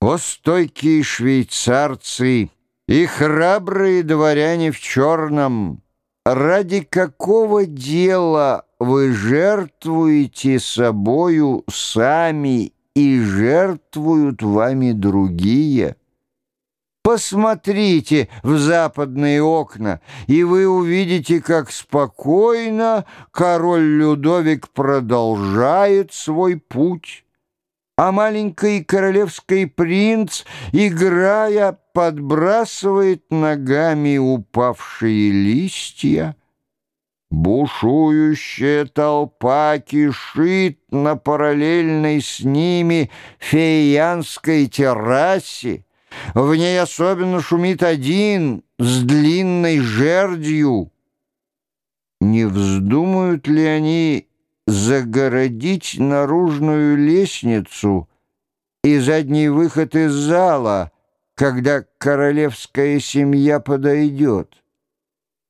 О стойкие швейцарцы и храбрые дворяне в черном! Ради какого дела вы жертвуете собою сами и жертвуют вами другие? Посмотрите в западные окна, и вы увидите, как спокойно король Людовик продолжает свой путь а маленький королевский принц, играя, подбрасывает ногами упавшие листья. Бушующая толпа кишит на параллельной с ними феянской террасе. В ней особенно шумит один с длинной жердью. Не вздумают ли они загородить наружную лестницу и задний выход из зала, когда королевская семья подойдет.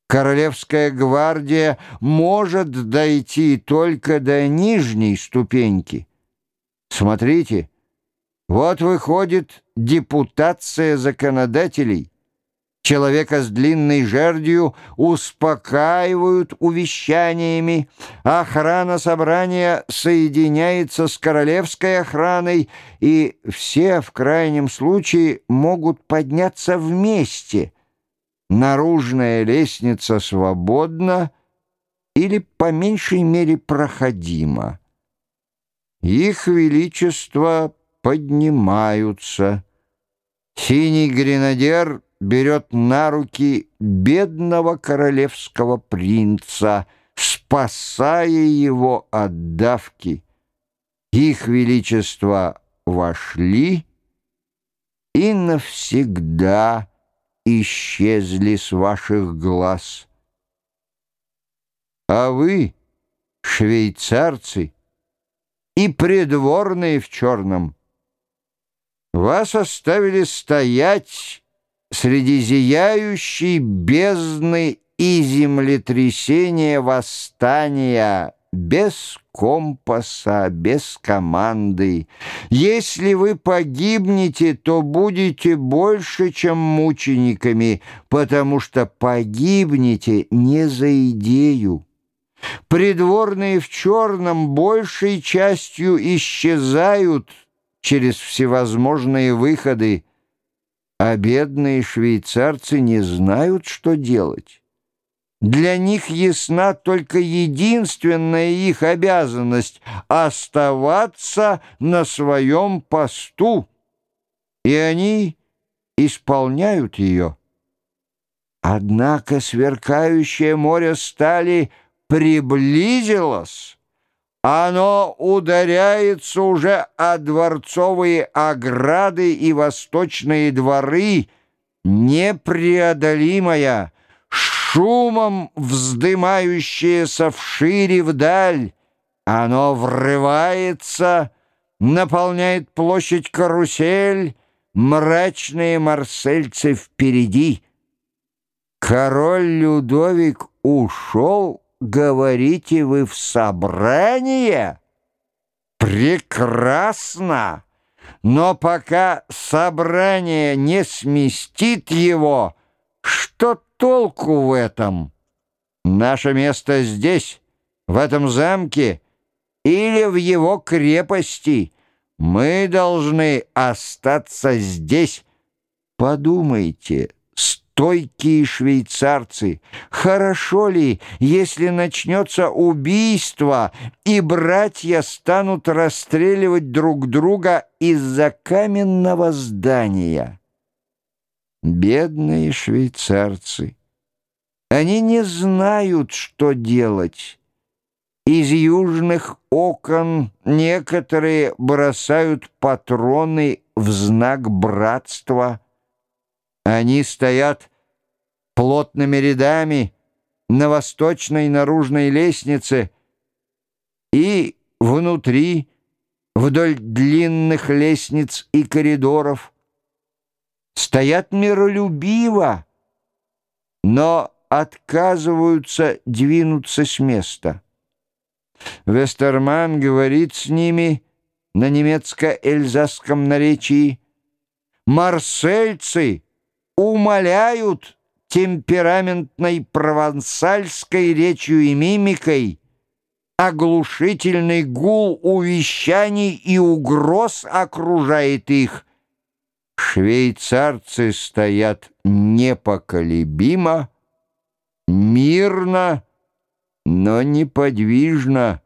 Королевская гвардия может дойти только до нижней ступеньки. Смотрите, вот выходит депутация законодателей. Человека с длинной жердью успокаивают увещаниями. Охрана собрания соединяется с королевской охраной, и все в крайнем случае могут подняться вместе. Наружная лестница свободна или, по меньшей мере, проходима. Их величество поднимаются. Синий гренадер — берет на руки бедного королевского принца, спасая его от давки. Их величество вошли и навсегда исчезли с ваших глаз. А вы, швейцарцы, и придворные в черном, вас оставили стоять среди зияющей бездны и землетрясения восстания, без компаса, без команды. Если вы погибнете, то будете больше, чем мучениками, потому что погибнете не за идею. Придворные в черном большей частью исчезают через всевозможные выходы, а бедные швейцарцы не знают, что делать. Для них ясна только единственная их обязанность — оставаться на своем посту, и они исполняют ее. Однако сверкающее море стали приблизилось, оно ударяется уже о дворцовые ограды и восточные дворы, непреодолимая, шумом вздымающееся вшире вдаль. Оно врывается, наполняет площадь карусель, мрачные марсельцы впереди. Король Людовик ушел, говорите вы в собрание? Прекрасно! Но пока собрание не сместит его, что толку в этом? Наше место здесь, в этом замке, или в его крепости. Мы должны остаться здесь. Подумайте, стойкие швейцарцы. Хорошо ли, если начнется убийство, и братья станут расстреливать друг друга из-за каменного здания? Бедные швейцарцы. Они не знают, что делать. Из южных окон некоторые бросают патроны в знак братства. Они стоят плотными рядами на восточной наружной лестнице и внутри, вдоль длинных лестниц и коридоров, стоят миролюбиво, но отказываются двинуться с места. Вестерман говорит с ними на немецко-эльзасском наречии, марсельцы умоляют темпераментной провансальской речью и мимикой, оглушительный гул увещаний и угроз окружает их. Швейцарцы стоят непоколебимо, мирно, но неподвижно,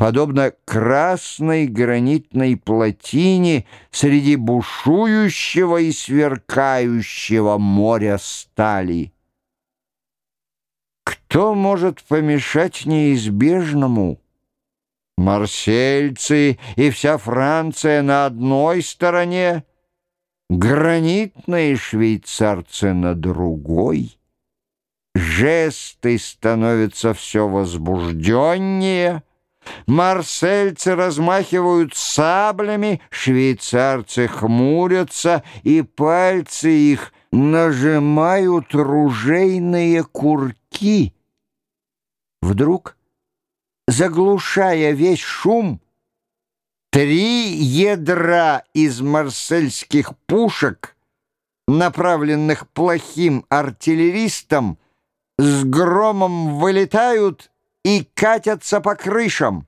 подобно красной гранитной плотине среди бушующего и сверкающего моря стали. Кто может помешать неизбежному? Марсельцы и вся Франция на одной стороне, гранитные швейцарцы на другой. Жесты становятся все возбужденнее, Марсельцы размахивают саблями, швейцарцы хмурятся, и пальцы их нажимают ружейные курки. Вдруг, заглушая весь шум, три ядра из марсельских пушек, направленных плохим артиллеристам, с громом вылетают и катятся по крышам.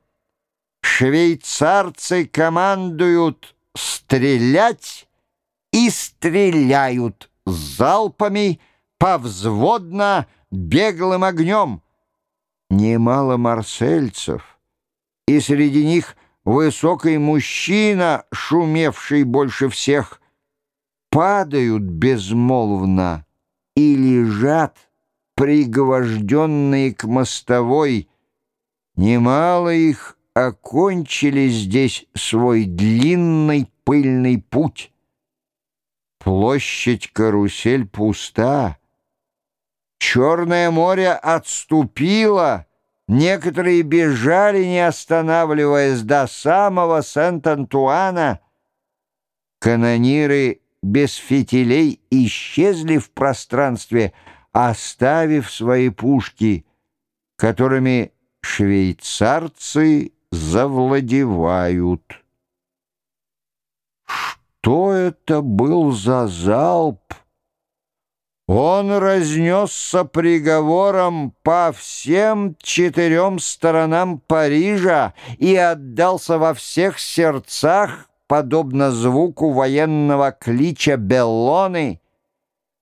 Швейцарцы командуют стрелять и стреляют залпами, повзводно, беглым огнем. Немало марсельцев, и среди них высокий мужчина, шумевший больше всех, падают безмолвно и лежат, пригвожденные к мостовой. Немало их окончили здесь свой длинный пыльный путь. Площадь-карусель пуста. Черное море отступило. Некоторые бежали, не останавливаясь, до самого Сент-Антуана. Канониры без фитилей исчезли в пространстве, оставив свои пушки, которыми швейцарцы завладевают. Что это был за залп? Он разнесся приговором по всем четырем сторонам Парижа и отдался во всех сердцах, подобно звуку военного клича Беллоны.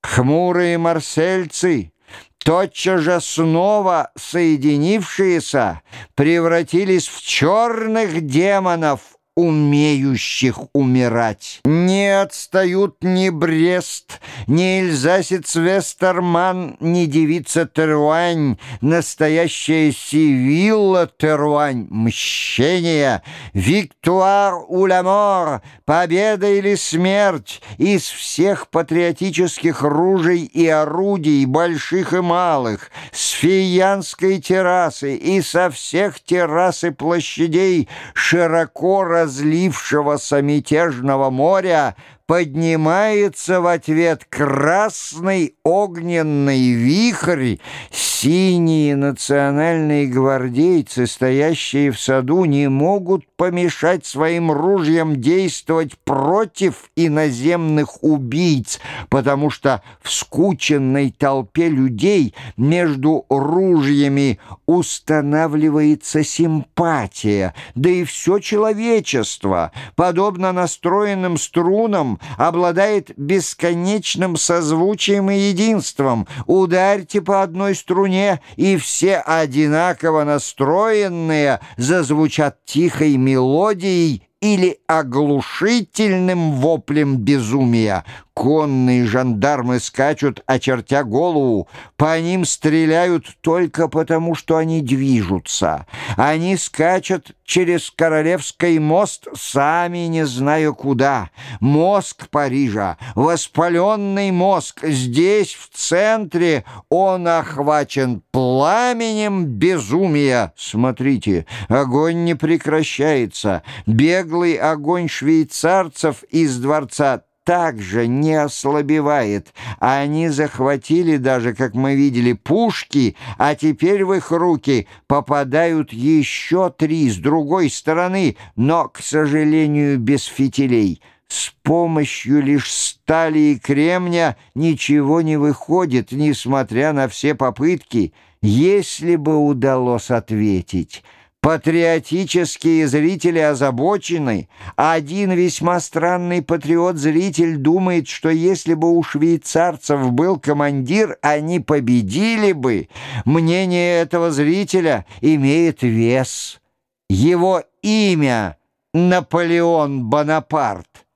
Хмурые марсельцы, тотчас же снова соединившиеся, превратились в черных демонов, умеющих умирать. Не отстают ни Брест, ни Эльзасец Вестерман, ни девица Теруань, настоящая Сивилла Теруань, мщение, Виктуар Улямор, победа или смерть, из всех патриотических ружей и орудий, больших и малых, с фиянской террасы и со всех террас и площадей, широко разлившегося мятежного моря поднимается в ответ красный огненный вихрь, синие национальные гвардейцы, стоящие в саду, не могут помешать своим ружьям действовать против иноземных убийц, потому что в скученной толпе людей между ружьями устанавливается симпатия, да и все человечество, подобно настроенным струнам, обладает бесконечным созвучием и единством. Ударьте по одной струне, и все одинаково настроенные зазвучат тихой мелодией или оглушительным воплем безумия. Конные жандармы скачут, очертя голову. По ним стреляют только потому, что они движутся. Они скачут через Королевский мост, сами не зная куда. Мозг Парижа, воспаленный мозг, здесь, в центре, он охвачен пламенем безумия. Смотрите, огонь не прекращается. Беглый огонь швейцарцев из дворца также не ослабевает. Они захватили даже, как мы видели, пушки, а теперь в их руки попадают еще три с другой стороны, но, к сожалению, без фитилей. С помощью лишь стали и кремня ничего не выходит, несмотря на все попытки. Если бы удалось ответить... Патриотические зрители озабочены. Один весьма странный патриот-зритель думает, что если бы у швейцарцев был командир, они победили бы. Мнение этого зрителя имеет вес. Его имя — Наполеон Бонапарт.